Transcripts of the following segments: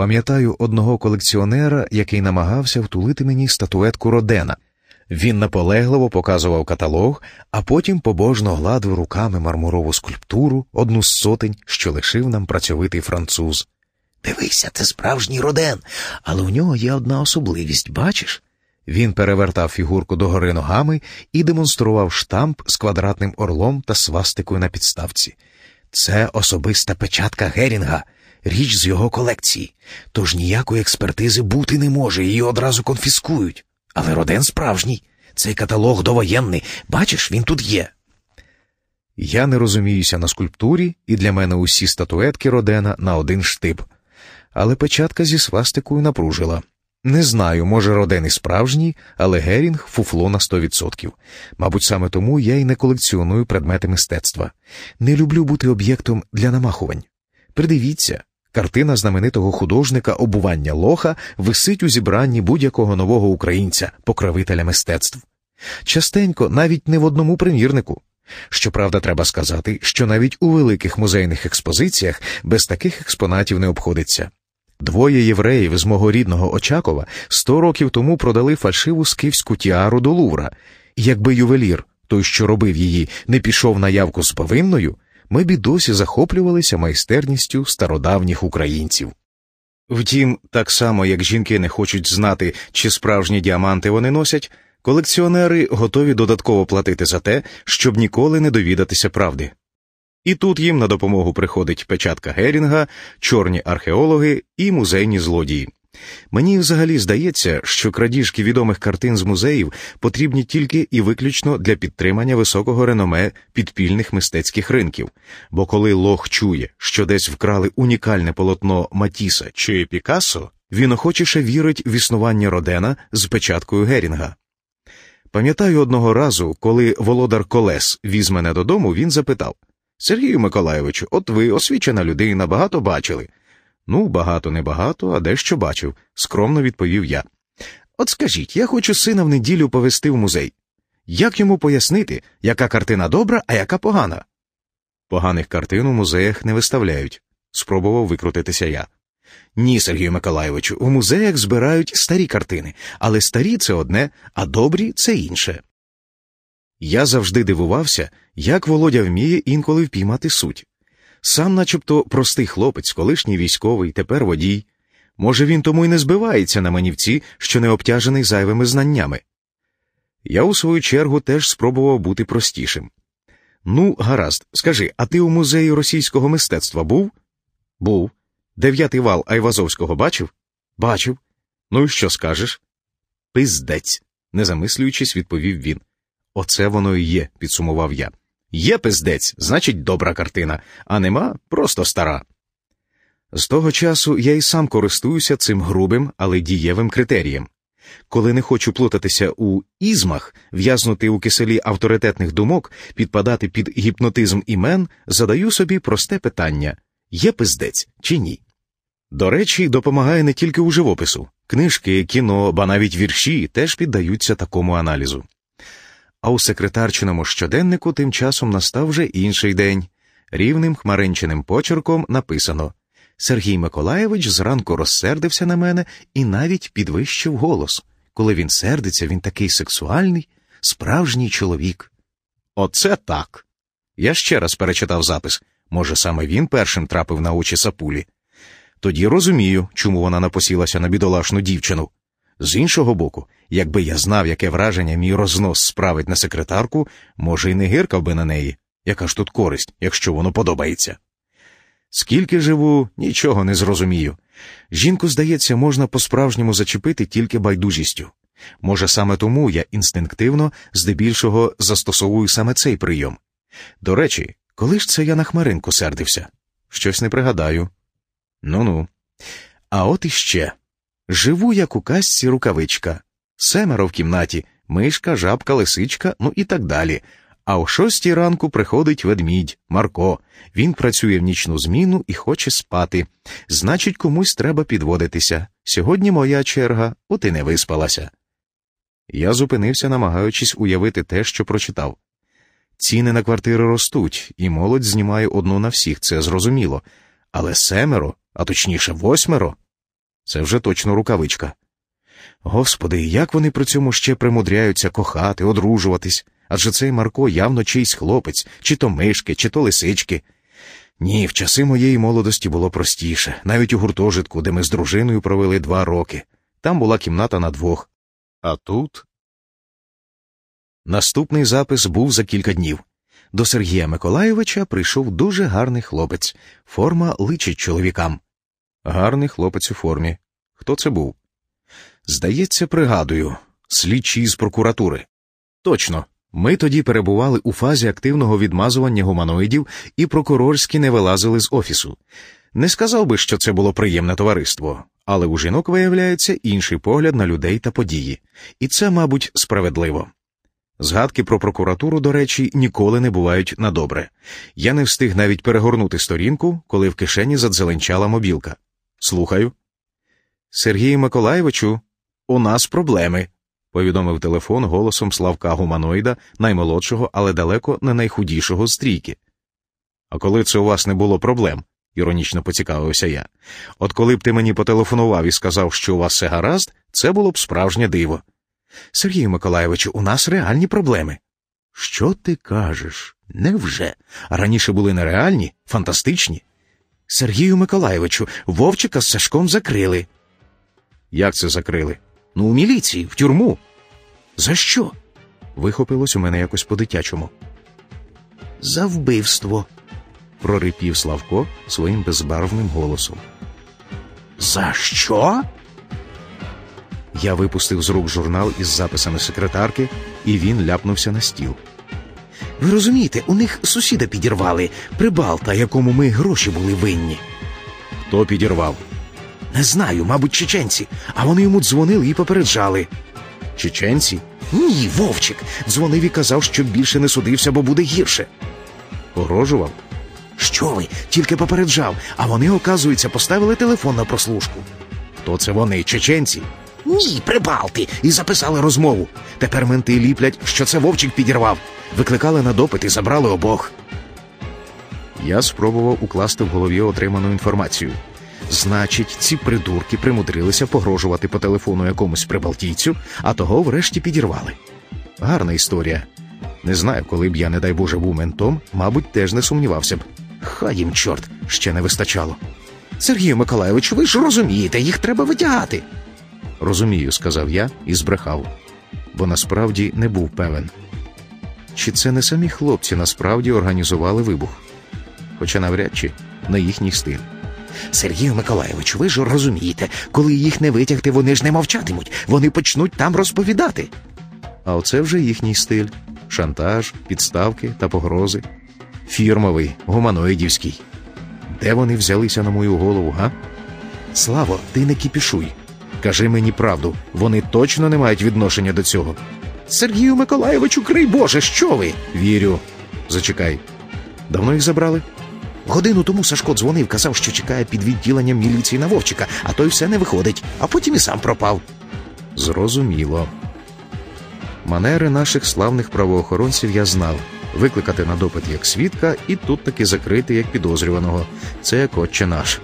Пам'ятаю одного колекціонера, який намагався втулити мені статуетку Родена. Він наполегливо показував каталог, а потім побожно гладив руками мармурову скульптуру, одну з сотень, що лишив нам працьовитий француз. Дивися, це справжній роден, але у нього є одна особливість, бачиш? Він перевертав фігурку догори ногами і демонстрував штамп з квадратним орлом та свастикою на підставці. Це особиста печатка Герінга, річ з його колекції. Тож ніякої експертизи бути не може, її одразу конфіскують. Але роден справжній. Цей каталог довоєнний. Бачиш, він тут є. Я не розуміюся на скульптурі, і для мене усі статуетки Родена на один штиб. Але печатка зі свастикою напружила. Не знаю, може, роден і справжній, але Герінг фуфло на 100%. Мабуть, саме тому я й не колекціоную предмети мистецтва. Не люблю бути об'єктом для намахувань. Придивіться, картина знаменитого художника обування лоха висить у зібранні будь-якого нового українця, покровителя мистецтв. Частенько навіть не в одному примірнику. Щоправда, треба сказати, що навіть у великих музейних експозиціях без таких експонатів не обходиться. Двоє євреїв з мого рідного Очакова сто років тому продали фальшиву скифську тіару до Лувра. Якби ювелір, той, що робив її, не пішов на явку з повинною, ми б і досі захоплювалися майстерністю стародавніх українців. Втім, так само як жінки не хочуть знати, чи справжні діаманти вони носять, колекціонери готові додатково платити за те, щоб ніколи не довідатися правди. І тут їм на допомогу приходить печатка Герінга, чорні археологи і музейні злодії. Мені взагалі здається, що крадіжки відомих картин з музеїв потрібні тільки і виключно для підтримання високого реноме підпільних мистецьких ринків, бо коли лох чує, що десь вкрали унікальне полотно Матіса чи Пікассо, він охочіше вірить в існування Родена з печаткою Герінга. Пам'ятаю одного разу, коли володар Колес віз мене додому, він запитав Сергію Миколайовичу, от ви освічена людина, багато бачили. Ну, багато не багато, а дещо бачив, скромно відповів я. От скажіть, я хочу сина в неділю повести в музей. Як йому пояснити, яка картина добра, а яка погана? Поганих картин у музеях не виставляють, спробував викрутитися я. Ні, Сергію Миколайовичу, у музеях збирають старі картини, але старі це одне, а добрі це інше. Я завжди дивувався, як Володя вміє інколи впіймати суть. Сам, начебто, простий хлопець, колишній військовий, тепер водій. Може, він тому й не збивається на манівці, що не обтяжений зайвими знаннями. Я, у свою чергу, теж спробував бути простішим. Ну, гаразд, скажи, а ти у музеї російського мистецтва був? Був. Дев'ятий вал Айвазовського бачив? Бачив. Ну і що скажеш? Пиздець, не замислюючись, відповів він. Оце воно і є, підсумував я. Є пиздець, значить, добра картина, а нема просто стара. З того часу я і сам користуюся цим грубим, але дієвим критерієм. Коли не хочу плутатися у ізмах, в'язнути у киселі авторитетних думок, підпадати під гіпнотизм імен, задаю собі просте питання є пиздець чи ні? До речі, допомагає не тільки у живопису. Книжки, кіно, ба навіть вірші теж піддаються такому аналізу. А у секретарчиному щоденнику тим часом настав вже інший день. Рівним хмаринченим почерком написано Сергій Миколаєвич зранку розсердився на мене і навіть підвищив голос. Коли він сердиться, він такий сексуальний, справжній чоловік. Оце так. Я ще раз перечитав запис. Може, саме він першим трапив на очі сапулі. Тоді розумію, чому вона напосілася на бідолашну дівчину. З іншого боку, якби я знав, яке враження мій рознос справить на секретарку, може, й не гиркав би на неї. Яка ж тут користь, якщо воно подобається? Скільки живу, нічого не зрозумію. Жінку, здається, можна по-справжньому зачепити тільки байдужістю. Може, саме тому я інстинктивно, здебільшого, застосовую саме цей прийом. До речі, коли ж це я на хмаринку сердився? Щось не пригадаю. Ну ну. А от іще. Живу, як у казці рукавичка, семеро в кімнаті, мишка, жабка, лисичка, ну і так далі. А о шостій ранку приходить ведмідь, Марко. Він працює в нічну зміну і хоче спати. Значить, комусь треба підводитися. Сьогодні моя черга, от і не виспалася. Я зупинився, намагаючись уявити те, що прочитав. Ціни на квартири ростуть, і молодь знімає одну на всіх, це зрозуміло. Але семеро, а точніше восьмеро, Це вже точно рукавичка. Господи, як вони при цьому ще примудряються кохати, одружуватись, адже цей Марко явно чийсь хлопець, чи то мишки, чи то лисички. Ні, в часи моєї молодості було простіше, навіть у гуртожитку, де ми з дружиною провели два роки. Там була кімната на двох. А тут. Наступний запис був за кілька днів. До Сергія Миколайовича прийшов дуже гарний хлопець. Форма личить чоловікам. Гарний хлопець у формі. Хто це був? Здається, пригадую, слідчий з прокуратури. Точно, ми тоді перебували у фазі активного відмазування гуманоїдів, і прокурорські не вилазили з офісу. Не сказав би, що це було приємне товариство, але у жінок виявляється інший погляд на людей та події, і це, мабуть, справедливо. Згадки про прокуратуру, до речі, ніколи не бувають на добре. Я не встиг навіть перегорнути сторінку, коли в кишені задзеленчала мобілка. Слухаю. Сергію Миколаєвичу, у нас проблеми, повідомив телефон голосом Славка Гуманоїда, наймолодшого, але далеко не найхудішого з трійки. А коли це у вас не було проблем? іронічно поцікавився я. От коли б ти мені потелефонував і сказав, що у вас все гаразд, це було б справжнє диво. Сергію Миколаєвичу, у нас реальні проблеми. Що ти кажеш? Невже? Раніше були нереальні, фантастичні? Сергію Миколаєвичу, Вовчика з Сашком закрили. Як це закрили? Ну, у міліції, в тюрму. За що? Вихопилось у мене якось по-дитячому. За вбивство, прорипів Славко своїм безбарвним голосом. За що? Я випустив з рук журнал із записами секретарки, і він ляпнувся на стіл. Ви розумієте, у них сусіда підірвали, прибалта, якому ми гроші були винні. Хто підірвав? Не знаю, мабуть, чеченці, а вони йому дзвонили і попереджали. Чеченці? Ні, Вовчик. Дзвонив і казав, що більше не судився, бо буде гірше. Погрожував? Що ви? Тільки попереджав, а вони, оказується, поставили телефон на прослушку. Хто це вони, чеченці? Ні, прибалти, і записали розмову. Тепер менти ліплять, що це Вовчик підірвав. Викликали на допит і забрали обох. Я спробував укласти в голові отриману інформацію. Значить, ці придурки примудрилися погрожувати по телефону якомусь прибалтійцю, а того врешті підірвали. Гарна історія. Не знаю, коли б я, не дай Боже, був ментом, мабуть, теж не сумнівався б. Хай їм, чорт, ще не вистачало. Сергію Миколайовичу, ви ж розумієте, їх треба витягати. Розумію, сказав я і збрехав, бо насправді не був певен. Чи це не самі хлопці насправді організували вибух? Хоча навряд чи на їхній стиль. Сергію Миколаєвичу, ви ж розумієте, коли їх не витягти, вони ж не мовчатимуть, вони почнуть там розповідати. А оце вже їхній стиль: шантаж, підставки та погрози. Фірмовий, гуманоїдівський. Де вони взялися на мою голову, га? Славо, ти не кіпішуй. Кажи мені правду, вони точно не мають відношення до цього. Сергію Миколаєвичу, крий Боже, що ви? Вірю. Зачекай. Давно їх забрали? Годину тому Сашко дзвонив, казав, що чекає під відділенням міліції на Вовчика, а той все не виходить, а потім і сам пропав. Зрозуміло. Манери наших славних правоохоронців я знав викликати на допит як свідка і тут таки закрити як підозрюваного. Це як отче наш.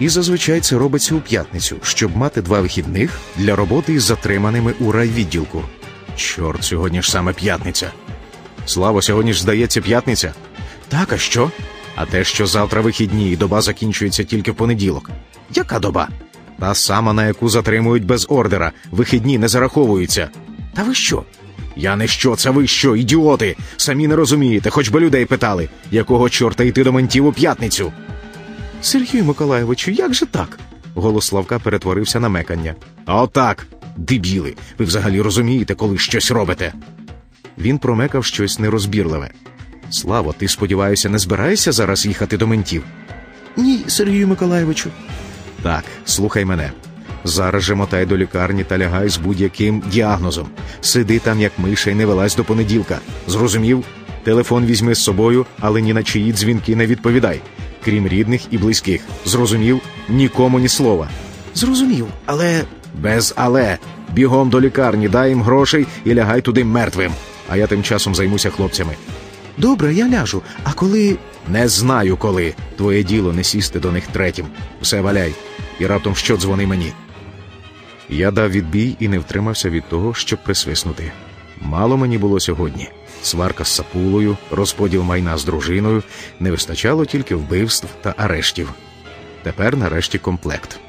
І зазвичай це робиться у п'ятницю, щоб мати два вихідних для роботи із затриманими у райвідділку. Чорт, сьогодні ж саме п'ятниця. Слава, сьогодні ж здається п'ятниця. Так, а що? А те, що завтра вихідні і доба закінчується тільки в понеділок. Яка доба? Та сама, на яку затримують без ордера, вихідні не зараховуються. Та ви що? Я не що, це ви що, ідіоти? Самі не розумієте, хоч би людей питали, якого чорта йти до ментів у п'ятницю. Сергію Миколаєвичу, як же так? Голос Славка перетворився на мекання. Отак, дебіли, ви взагалі розумієте, коли щось робите. Він промекав щось нерозбірливе. Славо, ти, сподіваюся, не збираєшся зараз їхати до ментів? Ні, Сергію Миколаєвичу. Так, слухай мене. Зараз же мотай до лікарні та лягай з будь-яким діагнозом. Сиди там, як миша, і не вилазь до понеділка. Зрозумів? Телефон візьми з собою, але ні на чиї дзвінки не відповідай, крім рідних і близьких. Зрозумів? Нікому ні слова. Зрозумів, але. Без але. Бігом до лікарні, дай їм грошей і лягай туди мертвим. А я тим часом займуся хлопцями. Добре, я ляжу. А коли. Не знаю коли. Твоє діло не сісти до них третім. Все валяй. і раптом що дзвони мені. Я дав відбій і не втримався від того, щоб присвиснути. Мало мені було сьогодні. Сварка з сапулою, розподіл майна з дружиною, не вистачало тільки вбивств та арештів. Тепер нарешті комплект.